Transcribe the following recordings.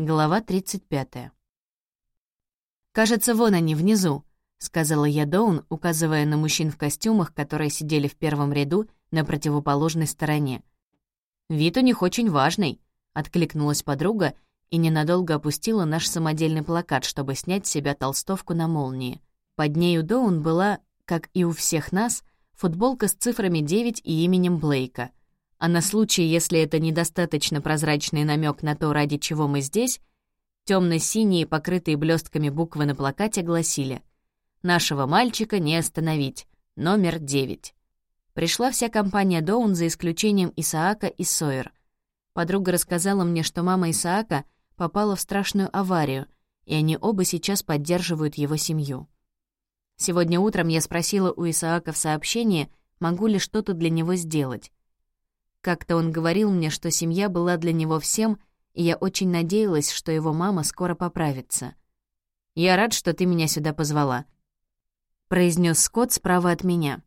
Глава 35. «Кажется, вон они, внизу», — сказала я Доун, указывая на мужчин в костюмах, которые сидели в первом ряду на противоположной стороне. «Вид у них очень важный», — откликнулась подруга и ненадолго опустила наш самодельный плакат, чтобы снять с себя толстовку на молнии. Под ней у Доун была, как и у всех нас, футболка с цифрами 9 и именем Блейка — а на случай, если это недостаточно прозрачный намек на то, ради чего мы здесь, темно-синие, покрытые блестками буквы на плакате гласили «Нашего мальчика не остановить. Номер 9». Пришла вся компания Доун за исключением Исаака и Сойер. Подруга рассказала мне, что мама Исаака попала в страшную аварию, и они оба сейчас поддерживают его семью. Сегодня утром я спросила у Исаака в сообщении, могу ли что-то для него сделать. Как-то он говорил мне, что семья была для него всем, и я очень надеялась, что его мама скоро поправится. «Я рад, что ты меня сюда позвала», — произнес Скотт справа от меня.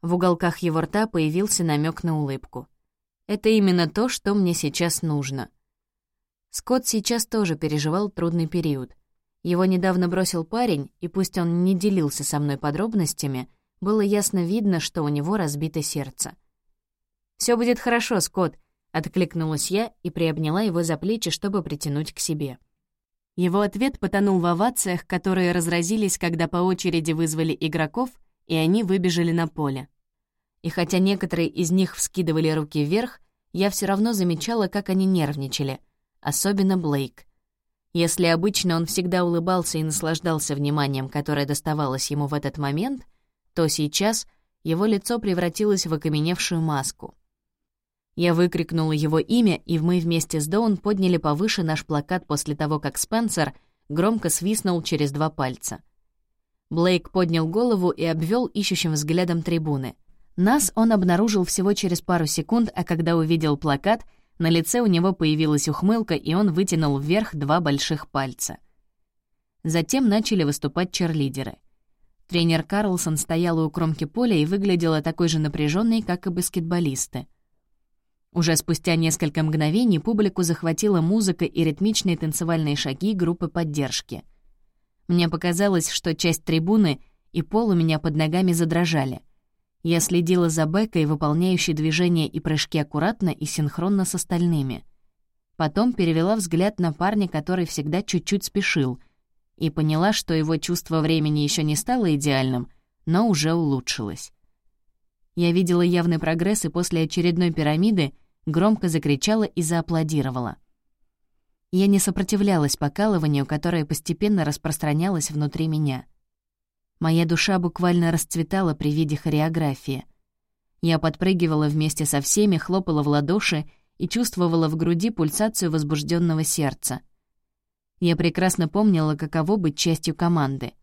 В уголках его рта появился намек на улыбку. «Это именно то, что мне сейчас нужно». Скотт сейчас тоже переживал трудный период. Его недавно бросил парень, и пусть он не делился со мной подробностями, было ясно видно, что у него разбито сердце. Все будет хорошо, Скотт», — откликнулась я и приобняла его за плечи, чтобы притянуть к себе. Его ответ потонул в овациях, которые разразились, когда по очереди вызвали игроков, и они выбежали на поле. И хотя некоторые из них вскидывали руки вверх, я все равно замечала, как они нервничали, особенно Блейк. Если обычно он всегда улыбался и наслаждался вниманием, которое доставалось ему в этот момент, то сейчас его лицо превратилось в окаменевшую маску. Я выкрикнула его имя, и мы вместе с Доун подняли повыше наш плакат после того, как Спенсер громко свистнул через два пальца. Блейк поднял голову и обвел ищущим взглядом трибуны. Нас он обнаружил всего через пару секунд, а когда увидел плакат, на лице у него появилась ухмылка, и он вытянул вверх два больших пальца. Затем начали выступать черлидеры. Тренер Карлсон стояла у кромки поля и выглядела такой же напряженной, как и баскетболисты. Уже спустя несколько мгновений публику захватила музыка и ритмичные танцевальные шаги группы поддержки. Мне показалось, что часть трибуны и пол у меня под ногами задрожали. Я следила за Бекой, выполняющей движения и прыжки аккуратно и синхронно с остальными. Потом перевела взгляд на парня, который всегда чуть-чуть спешил, и поняла, что его чувство времени еще не стало идеальным, но уже улучшилось. Я видела явный прогресс и после очередной пирамиды — громко закричала и зааплодировала. Я не сопротивлялась покалыванию, которое постепенно распространялось внутри меня. Моя душа буквально расцветала при виде хореографии. Я подпрыгивала вместе со всеми, хлопала в ладоши и чувствовала в груди пульсацию возбужденного сердца. Я прекрасно помнила, каково быть частью команды.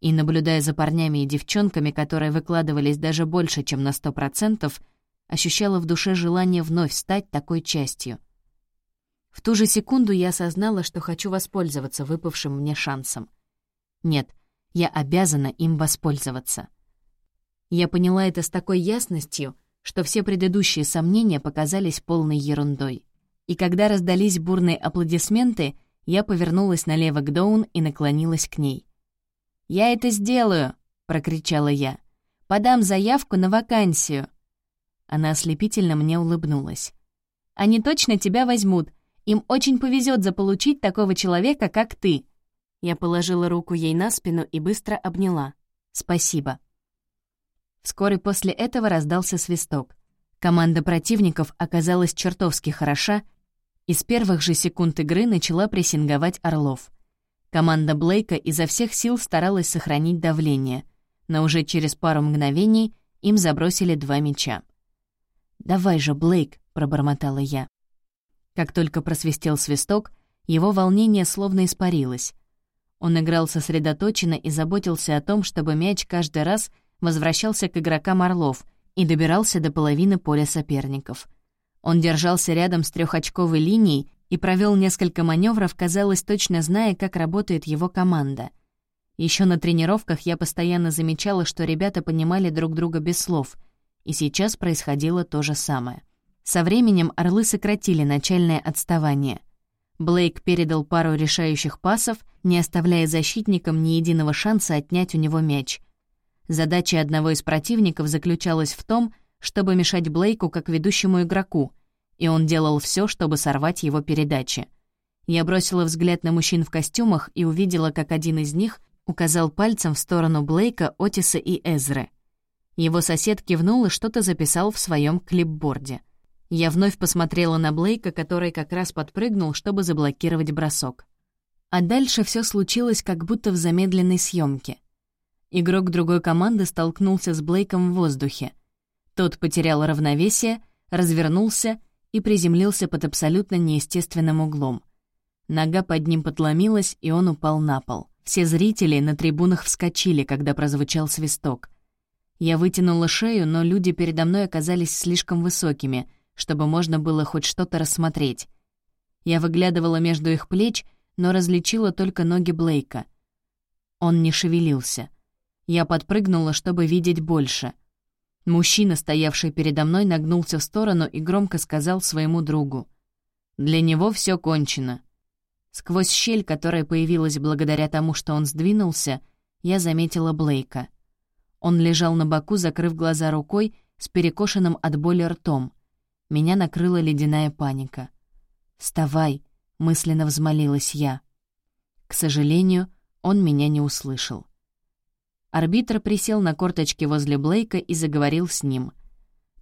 И, наблюдая за парнями и девчонками, которые выкладывались даже больше, чем на сто процентов, ощущала в душе желание вновь стать такой частью. В ту же секунду я осознала, что хочу воспользоваться выпавшим мне шансом. Нет, я обязана им воспользоваться. Я поняла это с такой ясностью, что все предыдущие сомнения показались полной ерундой. И когда раздались бурные аплодисменты, я повернулась налево к Доун и наклонилась к ней. «Я это сделаю!» — прокричала я. «Подам заявку на вакансию!» Она ослепительно мне улыбнулась. «Они точно тебя возьмут. Им очень повезет заполучить такого человека, как ты». Я положила руку ей на спину и быстро обняла. «Спасибо». Вскоре после этого раздался свисток. Команда противников оказалась чертовски хороша, и с первых же секунд игры начала прессинговать Орлов. Команда Блейка изо всех сил старалась сохранить давление, но уже через пару мгновений им забросили два мяча. «Давай же, Блейк», — пробормотала я. Как только просвистел свисток, его волнение словно испарилось. Он играл сосредоточенно и заботился о том, чтобы мяч каждый раз возвращался к игрокам Орлов и добирался до половины поля соперников. Он держался рядом с трехочковой линией и провел несколько маневров, казалось, точно зная, как работает его команда. Еще на тренировках я постоянно замечала, что ребята понимали друг друга без слов, и сейчас происходило то же самое. Со временем орлы сократили начальное отставание. Блейк передал пару решающих пасов, не оставляя защитникам ни единого шанса отнять у него мяч. Задача одного из противников заключалась в том, чтобы мешать Блейку как ведущему игроку, и он делал все, чтобы сорвать его передачи. Я бросила взгляд на мужчин в костюмах и увидела, как один из них указал пальцем в сторону Блейка, Отиса и Эзры. Его сосед кивнул и что-то записал в своем клипборде. Я вновь посмотрела на Блейка, который как раз подпрыгнул, чтобы заблокировать бросок. А дальше все случилось как будто в замедленной съемке. Игрок другой команды столкнулся с Блейком в воздухе. Тот потерял равновесие, развернулся и приземлился под абсолютно неестественным углом. Нога под ним подломилась, и он упал на пол. Все зрители на трибунах вскочили, когда прозвучал свисток. Я вытянула шею, но люди передо мной оказались слишком высокими, чтобы можно было хоть что-то рассмотреть. Я выглядывала между их плеч, но различила только ноги Блейка. Он не шевелился. Я подпрыгнула, чтобы видеть больше. Мужчина, стоявший передо мной, нагнулся в сторону и громко сказал своему другу. «Для него все кончено». Сквозь щель, которая появилась благодаря тому, что он сдвинулся, я заметила Блейка — он лежал на боку, закрыв глаза рукой, с перекошенным от боли ртом. Меня накрыла ледяная паника. «Вставай!» — мысленно взмолилась я. К сожалению, он меня не услышал. Арбитр присел на корточки возле Блейка и заговорил с ним.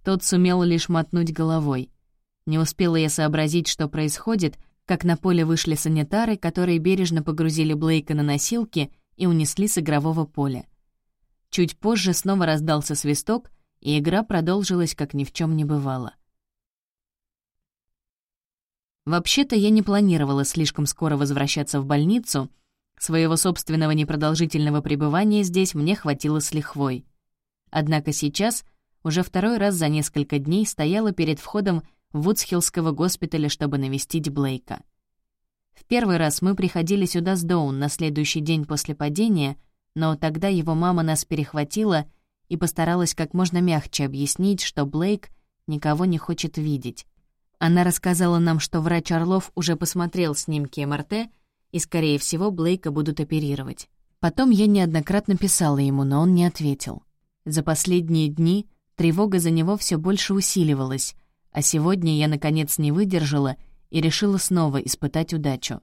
Тот сумел лишь мотнуть головой. Не успела я сообразить, что происходит, как на поле вышли санитары, которые бережно погрузили Блейка на носилки и унесли с игрового поля. Чуть позже снова раздался свисток, и игра продолжилась, как ни в чем не бывало. Вообще-то я не планировала слишком скоро возвращаться в больницу, своего собственного непродолжительного пребывания здесь мне хватило с лихвой. Однако сейчас, уже второй раз за несколько дней, стояла перед входом Вудсхиллского госпиталя, чтобы навестить Блейка. В первый раз мы приходили сюда с Доун на следующий день после падения — но тогда его мама нас перехватила и постаралась как можно мягче объяснить, что Блейк никого не хочет видеть. Она рассказала нам, что врач Орлов уже посмотрел снимки МРТ, и, скорее всего, Блейка будут оперировать. Потом я неоднократно писала ему, но он не ответил. За последние дни тревога за него все больше усиливалась, а сегодня я, наконец, не выдержала и решила снова испытать удачу.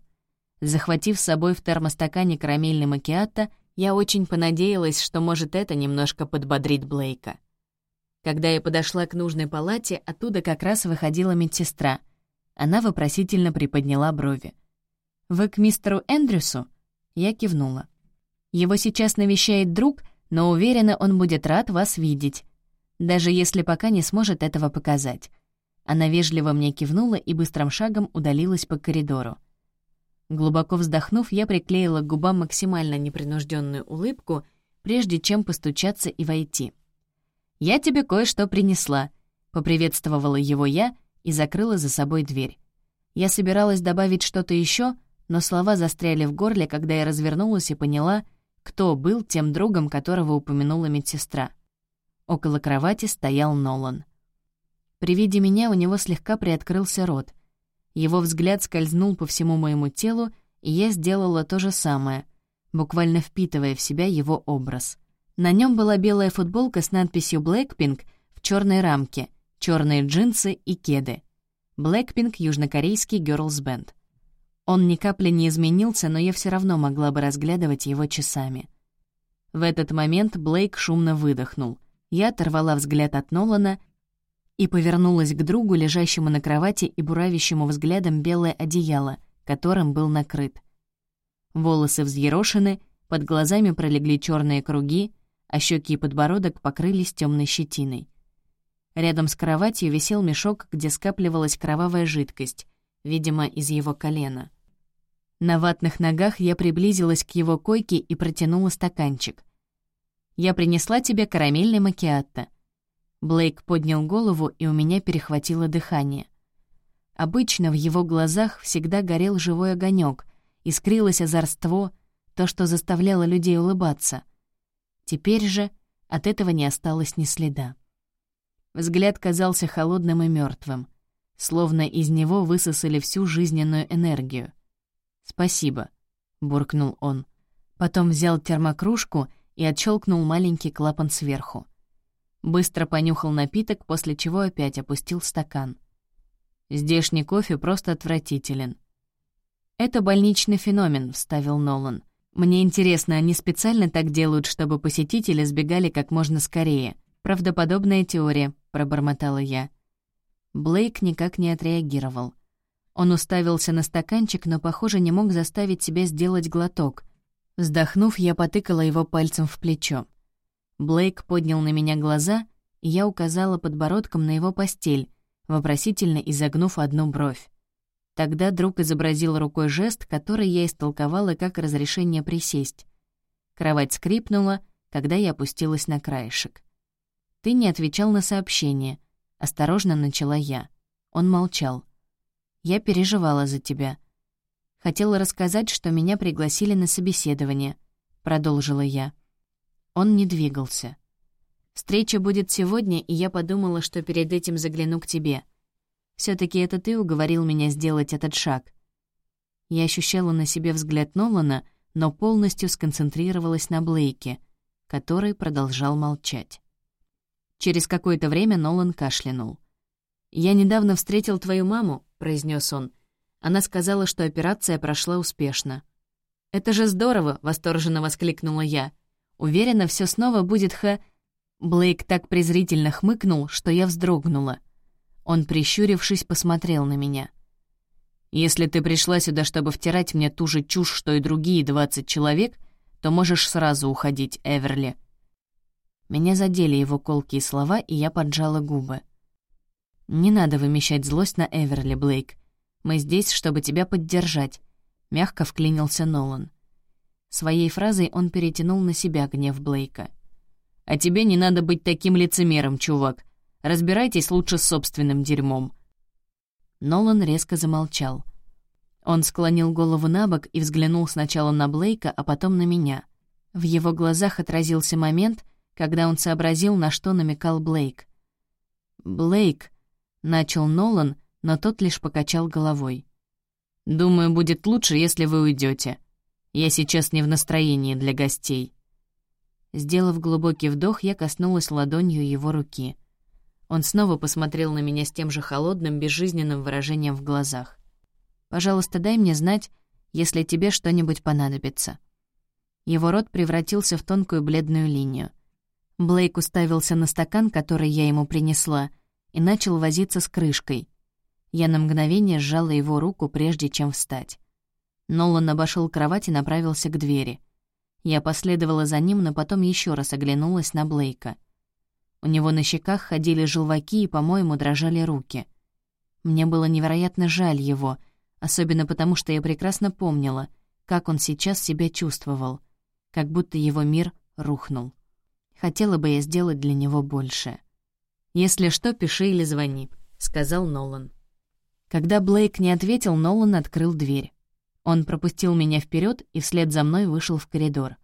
Захватив с собой в термостакане карамельный макиатто, я очень понадеялась, что, может, это немножко подбодрит Блейка. Когда я подошла к нужной палате, оттуда как раз выходила медсестра. Она вопросительно приподняла брови. «Вы к мистеру Эндрюсу?» Я кивнула. «Его сейчас навещает друг, но уверена, он будет рад вас видеть, даже если пока не сможет этого показать». Она вежливо мне кивнула и быстрым шагом удалилась по коридору. Глубоко вздохнув, я приклеила к губам максимально непринужденную улыбку, прежде чем постучаться и войти. «Я тебе кое-что принесла», — поприветствовала его я и закрыла за собой дверь. Я собиралась добавить что-то еще, но слова застряли в горле, когда я развернулась и поняла, кто был тем другом, которого упомянула медсестра. Около кровати стоял Нолан. При виде меня у него слегка приоткрылся рот — его взгляд скользнул по всему моему телу, и я сделала то же самое, буквально впитывая в себя его образ. На нем была белая футболка с надписью «Blackpink» в черной рамке, черные джинсы и кеды. Blackpink — южнокорейский band. Он ни капли не изменился, но я все равно могла бы разглядывать его часами. В этот момент Блейк шумно выдохнул. Я оторвала взгляд от Нолана и повернулась к другу, лежащему на кровати и буравящему взглядом белое одеяло, которым был накрыт. Волосы взъерошены, под глазами пролегли черные круги, а щеки и подбородок покрылись темной щетиной. Рядом с кроватью висел мешок, где скапливалась кровавая жидкость, видимо, из его колена. На ватных ногах я приблизилась к его койке и протянула стаканчик. «Я принесла тебе карамельный макиатто», Блейк поднял голову, и у меня перехватило дыхание. Обычно в его глазах всегда горел живой огонек, искрилось озорство, то, что заставляло людей улыбаться. Теперь же от этого не осталось ни следа. Взгляд казался холодным и мертвым. словно из него высосали всю жизненную энергию. «Спасибо», — буркнул он. Потом взял термокружку и отщелкнул маленький клапан сверху. Быстро понюхал напиток, после чего опять опустил стакан. «Здешний кофе просто отвратителен». «Это больничный феномен», — вставил Нолан. «Мне интересно, они специально так делают, чтобы посетители сбегали как можно скорее. Правдоподобная теория», — пробормотала я. Блейк никак не отреагировал. Он уставился на стаканчик, но, похоже, не мог заставить себя сделать глоток. Вздохнув, я потыкала его пальцем в плечо. Блейк поднял на меня глаза, и я указала подбородком на его постель, вопросительно изогнув одну бровь. Тогда друг изобразил рукой жест, который я истолковала как разрешение присесть. Кровать скрипнула, когда я опустилась на краешек. «Ты не отвечал на сообщение», — осторожно начала я. Он молчал. «Я переживала за тебя. Хотела рассказать, что меня пригласили на собеседование», — продолжила я. Он не двигался. «Встреча будет сегодня, и я подумала, что перед этим загляну к тебе. все таки это ты уговорил меня сделать этот шаг». Я ощущала на себе взгляд Нолана, но полностью сконцентрировалась на Блейке, который продолжал молчать. Через какое-то время Нолан кашлянул. «Я недавно встретил твою маму», — произнес он. Она сказала, что операция прошла успешно. «Это же здорово!» — восторженно воскликнула я. Уверена, все снова будет ха...» Блейк так презрительно хмыкнул, что я вздрогнула. Он, прищурившись, посмотрел на меня. «Если ты пришла сюда, чтобы втирать мне ту же чушь, что и другие двадцать человек, то можешь сразу уходить, Эверли». Меня задели его колкие слова, и я поджала губы. «Не надо вымещать злость на Эверли, Блейк. Мы здесь, чтобы тебя поддержать», — мягко вклинился Нолан. Своей фразой он перетянул на себя гнев Блейка. «А тебе не надо быть таким лицемером, чувак. Разбирайтесь лучше с собственным дерьмом». Нолан резко замолчал. Он склонил голову на бок и взглянул сначала на Блейка, а потом на меня. В его глазах отразился момент, когда он сообразил, на что намекал Блейк. «Блейк», — начал Нолан, но тот лишь покачал головой. «Думаю, будет лучше, если вы уйдете. Я сейчас не в настроении для гостей». Сделав глубокий вдох, я коснулась ладонью его руки. Он снова посмотрел на меня с тем же холодным, безжизненным выражением в глазах. «Пожалуйста, дай мне знать, если тебе что-нибудь понадобится». Его рот превратился в тонкую бледную линию. Блейк уставился на стакан, который я ему принесла, и начал возиться с крышкой. Я на мгновение сжала его руку, прежде чем встать. Нолан обошел кровать и направился к двери. Я последовала за ним, но потом еще раз оглянулась на Блейка. У него на щеках ходили желваки и, по-моему, дрожали руки. Мне было невероятно жаль его, особенно потому, что я прекрасно помнила, как он сейчас себя чувствовал, как будто его мир рухнул. Хотела бы я сделать для него больше. «Если что, пиши или звони», — сказал Нолан. Когда Блейк не ответил, Нолан открыл дверь. Он пропустил меня вперед и вслед за мной вышел в коридор.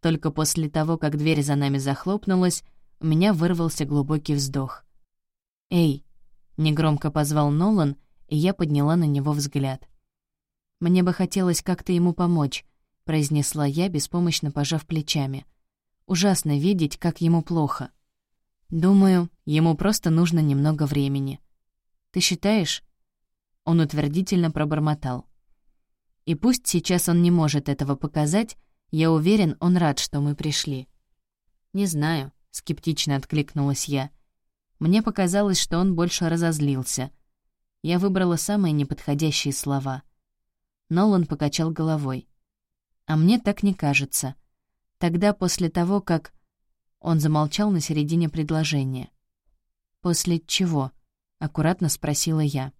Только после того, как дверь за нами захлопнулась, у меня вырвался глубокий вздох. «Эй!» — негромко позвал Нолан, и я подняла на него взгляд. «Мне бы хотелось как-то ему помочь», — произнесла я, беспомощно пожав плечами. «Ужасно видеть, как ему плохо. Думаю, ему просто нужно немного времени». «Ты считаешь?» Он утвердительно пробормотал. И пусть сейчас он не может этого показать, я уверен, он рад, что мы пришли. «Не знаю», — скептично откликнулась я. Мне показалось, что он больше разозлился. Я выбрала самые неподходящие слова. Нолан покачал головой. «А мне так не кажется. Тогда после того, как...» Он замолчал на середине предложения. «После чего?» — аккуратно спросила я.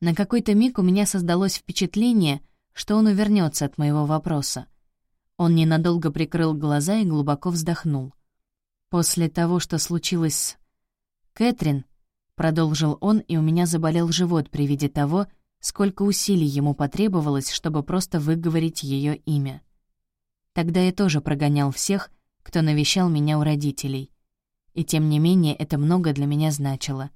На какой-то миг у меня создалось впечатление, что он увернется от моего вопроса. Он ненадолго прикрыл глаза и глубоко вздохнул. «После того, что случилось с... Кэтрин», — продолжил он, и у меня заболел живот при виде того, сколько усилий ему потребовалось, чтобы просто выговорить ее имя. Тогда я тоже прогонял всех, кто навещал меня у родителей. И тем не менее это много для меня значило.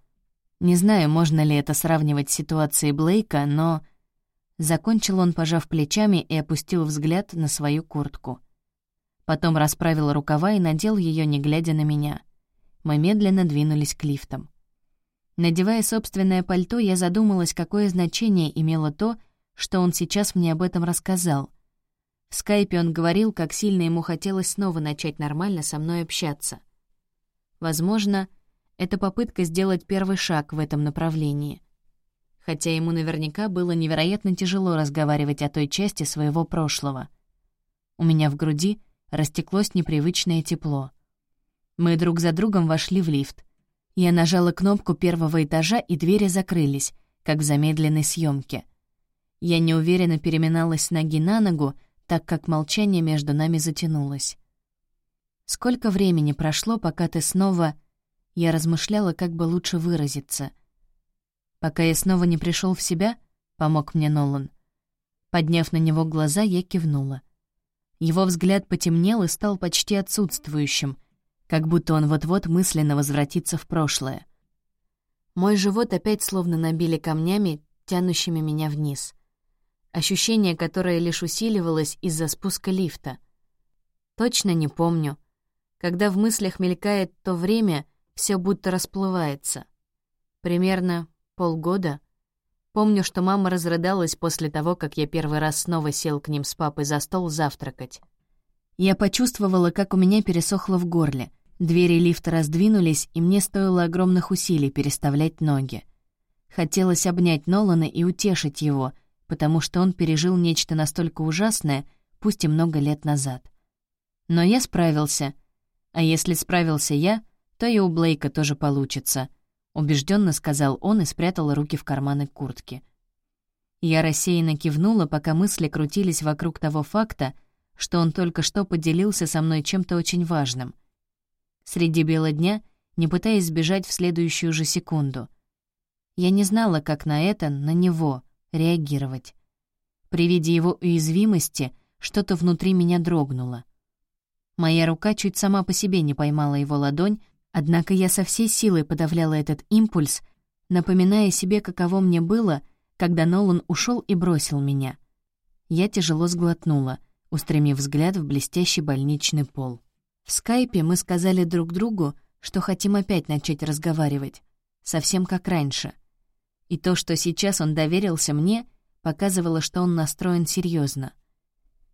Не знаю, можно ли это сравнивать с ситуацией Блейка, но... Закончил он, пожав плечами, и опустил взгляд на свою куртку. Потом расправил рукава и надел ее, не глядя на меня. Мы медленно двинулись к лифтам. Надевая собственное пальто, я задумалась, какое значение имело то, что он сейчас мне об этом рассказал. В скайпе он говорил, как сильно ему хотелось снова начать нормально со мной общаться. Возможно, это попытка сделать первый шаг в этом направлении. Хотя ему наверняка было невероятно тяжело разговаривать о той части своего прошлого. У меня в груди растеклось непривычное тепло. Мы друг за другом вошли в лифт. Я нажала кнопку первого этажа, и двери закрылись, как в замедленной съемке. Я неуверенно переминалась ноги на ногу, так как молчание между нами затянулось. «Сколько времени прошло, пока ты снова...» Я размышляла, как бы лучше выразиться. «Пока я снова не пришел в себя», — помог мне Нолан. Подняв на него глаза, я кивнула. Его взгляд потемнел и стал почти отсутствующим, как будто он вот-вот мысленно возвратится в прошлое. Мой живот опять словно набили камнями, тянущими меня вниз. Ощущение, которое лишь усиливалось из-за спуска лифта. Точно не помню. Когда в мыслях мелькает то время, все будто расплывается. Примерно полгода. Помню, что мама разрыдалась после того, как я первый раз снова сел к ним с папой за стол завтракать. Я почувствовала, как у меня пересохло в горле. Двери лифта раздвинулись, и мне стоило огромных усилий переставлять ноги. Хотелось обнять Нолана и утешить его, потому что он пережил нечто настолько ужасное, пусть и много лет назад. Но я справился. А если справился я, то и у Блейка тоже получится», — убежденно сказал он и спрятал руки в карманы куртки. Я рассеянно кивнула, пока мысли крутились вокруг того факта, что он только что поделился со мной чем-то очень важным. Среди бела дня, не пытаясь сбежать в следующую же секунду. Я не знала, как на это, на него, реагировать. При виде его уязвимости что-то внутри меня дрогнуло. Моя рука чуть сама по себе не поймала его ладонь, Однако я со всей силой подавляла этот импульс, напоминая себе, каково мне было, когда Нолан ушел и бросил меня. Я тяжело сглотнула, устремив взгляд в блестящий больничный пол. В скайпе мы сказали друг другу, что хотим опять начать разговаривать, совсем как раньше. И то, что сейчас он доверился мне, показывало, что он настроен серьезно.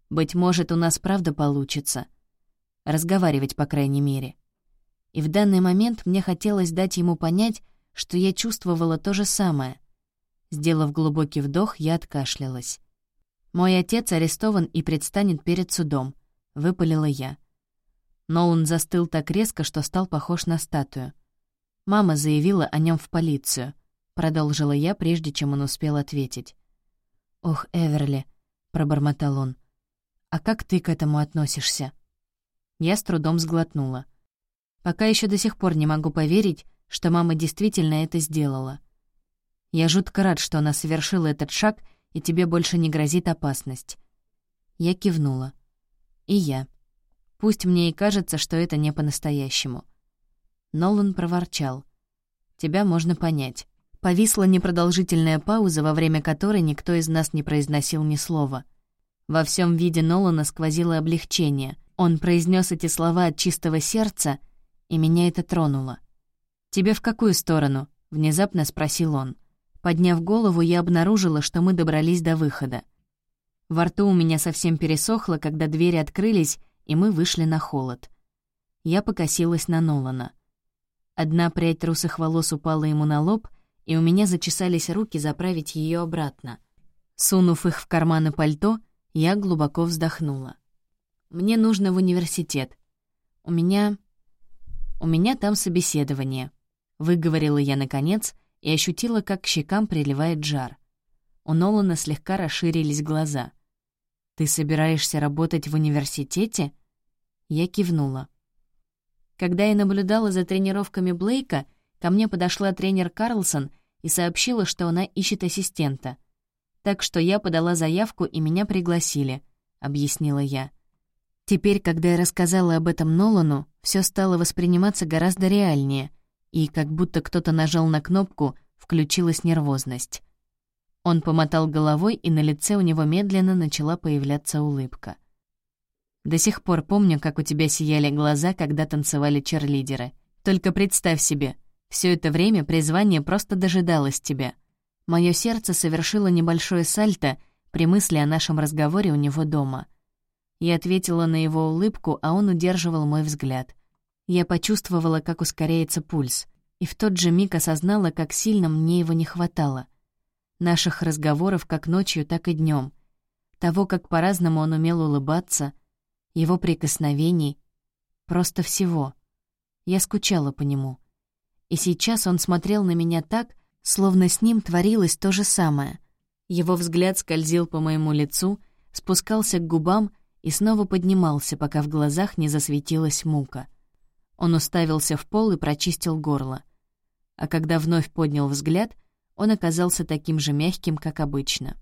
Быть может, у нас правда получится. Разговаривать, по крайней мере и в данный момент мне хотелось дать ему понять, что я чувствовала то же самое. Сделав глубокий вдох, я откашлялась. «Мой отец арестован и предстанет перед судом», — выпалила я. Но он застыл так резко, что стал похож на статую. Мама заявила о нем в полицию, продолжила я, прежде чем он успел ответить. «Ох, Эверли», — пробормотал он, — «а как ты к этому относишься?» Я с трудом сглотнула. Пока еще до сих пор не могу поверить, что мама действительно это сделала. Я жутко рад, что она совершила этот шаг, и тебе больше не грозит опасность. Я кивнула. И я. Пусть мне и кажется, что это не по-настоящему. Нолан проворчал. «Тебя можно понять». Повисла непродолжительная пауза, во время которой никто из нас не произносил ни слова. Во всем виде Нолана сквозило облегчение. Он произнес эти слова от чистого сердца, и меня это тронуло. «Тебе в какую сторону?» — внезапно спросил он. Подняв голову, я обнаружила, что мы добрались до выхода. Во рту у меня совсем пересохло, когда двери открылись, и мы вышли на холод. Я покосилась на Нолана. Одна прядь русых волос упала ему на лоб, и у меня зачесались руки заправить ее обратно. Сунув их в карманы пальто, я глубоко вздохнула. «Мне нужно в университет. У меня «У меня там собеседование», — выговорила я наконец и ощутила, как к щекам приливает жар. У Нолана слегка расширились глаза. «Ты собираешься работать в университете?» Я кивнула. Когда я наблюдала за тренировками Блейка, ко мне подошла тренер Карлсон и сообщила, что она ищет ассистента. Так что я подала заявку, и меня пригласили, — объяснила я. Теперь, когда я рассказала об этом Нолану, все стало восприниматься гораздо реальнее, и как будто кто-то нажал на кнопку, включилась нервозность. Он помотал головой, и на лице у него медленно начала появляться улыбка. «До сих пор помню, как у тебя сияли глаза, когда танцевали черлидеры. Только представь себе, все это время призвание просто дожидалось тебя. Мое сердце совершило небольшое сальто при мысли о нашем разговоре у него дома. Я ответила на его улыбку, а он удерживал мой взгляд. Я почувствовала, как ускоряется пульс, и в тот же миг осознала, как сильно мне его не хватало. Наших разговоров как ночью, так и днем, Того, как по-разному он умел улыбаться, его прикосновений, просто всего. Я скучала по нему. И сейчас он смотрел на меня так, словно с ним творилось то же самое. Его взгляд скользил по моему лицу, спускался к губам и снова поднимался, пока в глазах не засветилась мука. Он уставился в пол и прочистил горло. А когда вновь поднял взгляд, он оказался таким же мягким, как обычно.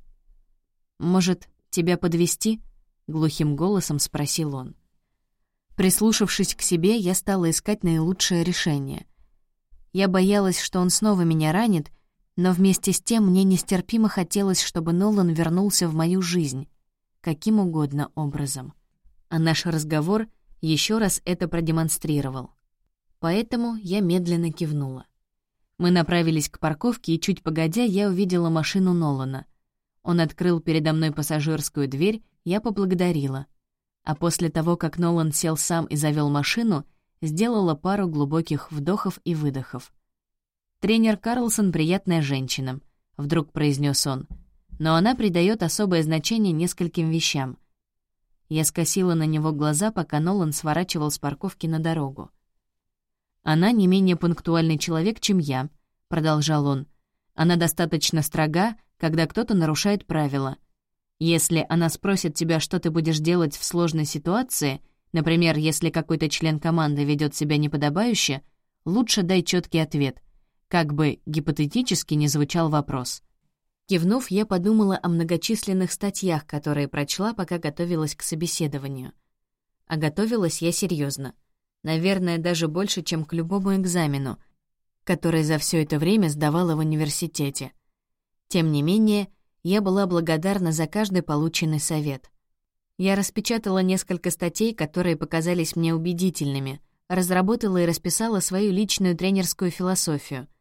«Может, тебя подвести? глухим голосом спросил он. Прислушавшись к себе, я стала искать наилучшее решение. Я боялась, что он снова меня ранит, но вместе с тем мне нестерпимо хотелось, чтобы Нолан вернулся в мою жизнь, каким угодно образом. А наш разговор еще раз это продемонстрировал. Поэтому я медленно кивнула. Мы направились к парковке, и чуть погодя я увидела машину Нолана. Он открыл передо мной пассажирскую дверь, я поблагодарила. А после того, как Нолан сел сам и завел машину, сделала пару глубоких вдохов и выдохов. «Тренер Карлсон — приятная женщина», — вдруг произнес он. «Но она придает особое значение нескольким вещам». Я скосила на него глаза, пока Нолан сворачивал с парковки на дорогу. «Она не менее пунктуальный человек, чем я», — продолжал он. «Она достаточно строга, когда кто-то нарушает правила. Если она спросит тебя, что ты будешь делать в сложной ситуации, например, если какой-то член команды ведет себя неподобающе, лучше дай четкий ответ как бы гипотетически не звучал вопрос. Кивнув, я подумала о многочисленных статьях, которые прочла, пока готовилась к собеседованию. А готовилась я серьезно, Наверное, даже больше, чем к любому экзамену, который за все это время сдавала в университете. Тем не менее, я была благодарна за каждый полученный совет. Я распечатала несколько статей, которые показались мне убедительными, разработала и расписала свою личную тренерскую философию —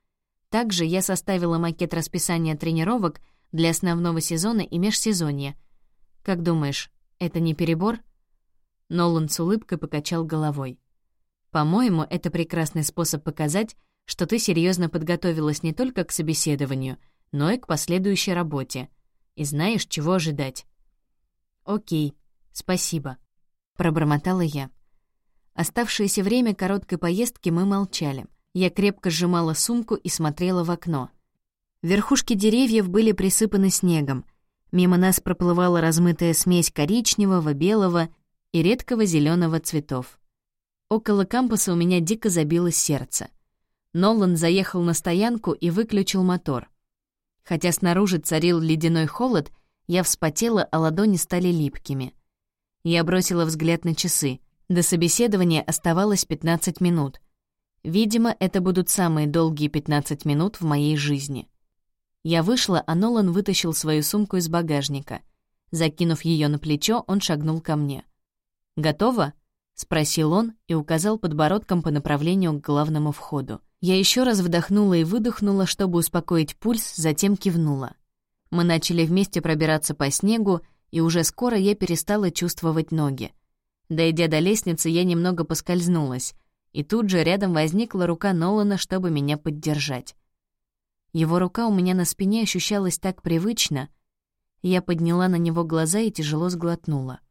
также я составила макет расписания тренировок для основного сезона и межсезонья. Как думаешь, это не перебор? Нолан с улыбкой покачал головой. По-моему, это прекрасный способ показать, что ты серьезно подготовилась не только к собеседованию, но и к последующей работе. И знаешь, чего ожидать. «Окей, спасибо», — пробормотала я. Оставшееся время короткой поездки мы молчали. Я крепко сжимала сумку и смотрела в окно. Верхушки деревьев были присыпаны снегом. Мимо нас проплывала размытая смесь коричневого, белого и редкого зеленого цветов. Около кампуса у меня дико забилось сердце. Нолан заехал на стоянку и выключил мотор. Хотя снаружи царил ледяной холод, я вспотела, а ладони стали липкими. Я бросила взгляд на часы. До собеседования оставалось 15 минут. Видимо, это будут самые долгие 15 минут в моей жизни. Я вышла, а Нолан вытащил свою сумку из багажника. Закинув ее на плечо, он шагнул ко мне. «Готово?» — спросил он и указал подбородком по направлению к главному входу. Я еще раз вдохнула и выдохнула, чтобы успокоить пульс, затем кивнула. Мы начали вместе пробираться по снегу, и уже скоро я перестала чувствовать ноги. Дойдя до лестницы, я немного поскользнулась, и тут же рядом возникла рука Нолана, чтобы меня поддержать. Его рука у меня на спине ощущалась так привычно. Я подняла на него глаза и тяжело сглотнула.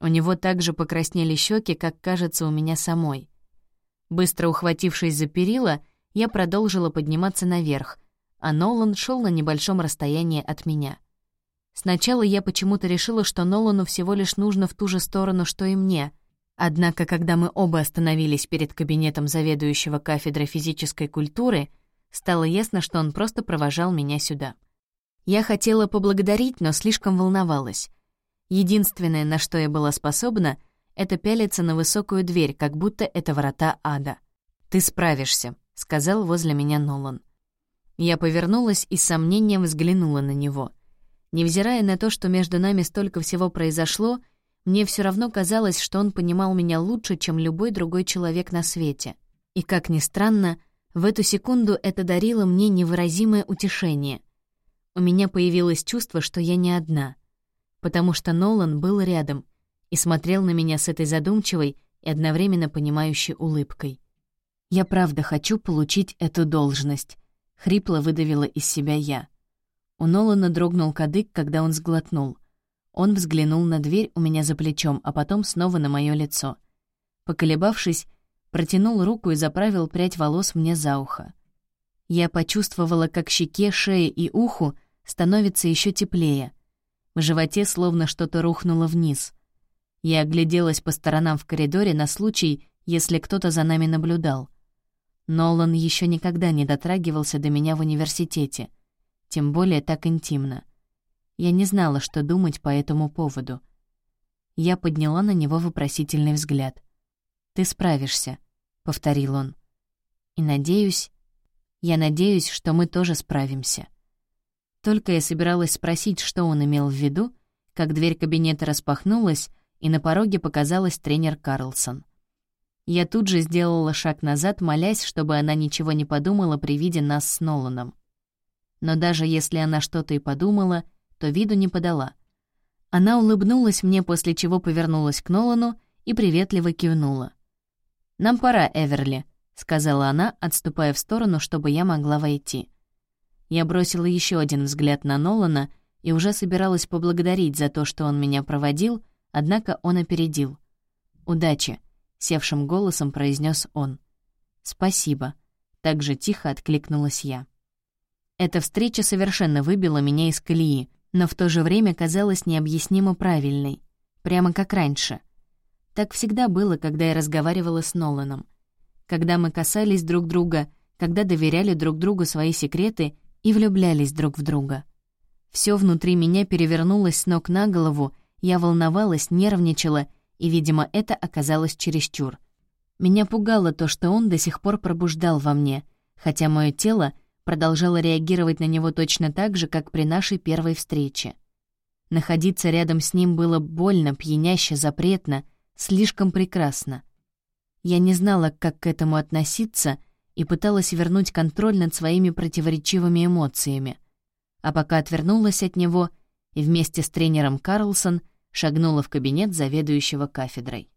У него также покраснели щеки, как кажется у меня самой. Быстро ухватившись за перила, я продолжила подниматься наверх, а Нолан шел на небольшом расстоянии от меня. Сначала я почему-то решила, что Нолану всего лишь нужно в ту же сторону, что и мне — Однако, когда мы оба остановились перед кабинетом заведующего кафедрой физической культуры, стало ясно, что он просто провожал меня сюда. Я хотела поблагодарить, но слишком волновалась. Единственное, на что я была способна, это пялиться на высокую дверь, как будто это врата ада. «Ты справишься», — сказал возле меня Нолан. Я повернулась и с сомнением взглянула на него. Невзирая на то, что между нами столько всего произошло, мне все равно казалось, что он понимал меня лучше, чем любой другой человек на свете. И, как ни странно, в эту секунду это дарило мне невыразимое утешение. У меня появилось чувство, что я не одна, потому что Нолан был рядом и смотрел на меня с этой задумчивой и одновременно понимающей улыбкой. «Я правда хочу получить эту должность», — хрипло выдавила из себя я. У Нолана дрогнул кадык, когда он сглотнул. Он взглянул на дверь у меня за плечом, а потом снова на мое лицо. Поколебавшись, протянул руку и заправил прядь волос мне за ухо. Я почувствовала, как щеке, шее и уху становится еще теплее. В животе словно что-то рухнуло вниз. Я огляделась по сторонам в коридоре на случай, если кто-то за нами наблюдал. Нолан еще никогда не дотрагивался до меня в университете, тем более так интимно. Я не знала, что думать по этому поводу. Я подняла на него вопросительный взгляд. «Ты справишься», — повторил он. «И надеюсь, я надеюсь, что мы тоже справимся». Только я собиралась спросить, что он имел в виду, как дверь кабинета распахнулась, и на пороге показалась тренер Карлсон. Я тут же сделала шаг назад, молясь, чтобы она ничего не подумала при виде нас с Ноланом. Но даже если она что-то и подумала, то виду не подала. Она улыбнулась мне, после чего повернулась к Нолану и приветливо кивнула. «Нам пора, Эверли», — сказала она, отступая в сторону, чтобы я могла войти. Я бросила еще один взгляд на Нолана и уже собиралась поблагодарить за то, что он меня проводил, однако он опередил. «Удачи», севшим голосом произнес он. «Спасибо», — так же тихо откликнулась я. Эта встреча совершенно выбила меня из колеи, но в то же время казалась необъяснимо правильной, прямо как раньше. Так всегда было, когда я разговаривала с Ноланом. Когда мы касались друг друга, когда доверяли друг другу свои секреты и влюблялись друг в друга. Все внутри меня перевернулось с ног на голову, я волновалась, нервничала и, видимо, это оказалось чересчур. Меня пугало то, что он до сих пор пробуждал во мне, хотя мое тело продолжало реагировать на него точно так же, как при нашей первой встрече. Находиться рядом с ним было больно, пьяняще, запретно, слишком прекрасно. Я не знала, как к этому относиться, и пыталась вернуть контроль над своими противоречивыми эмоциями. А пока отвернулась от него, и вместе с тренером Карлсон — шагнула в кабинет заведующего кафедрой.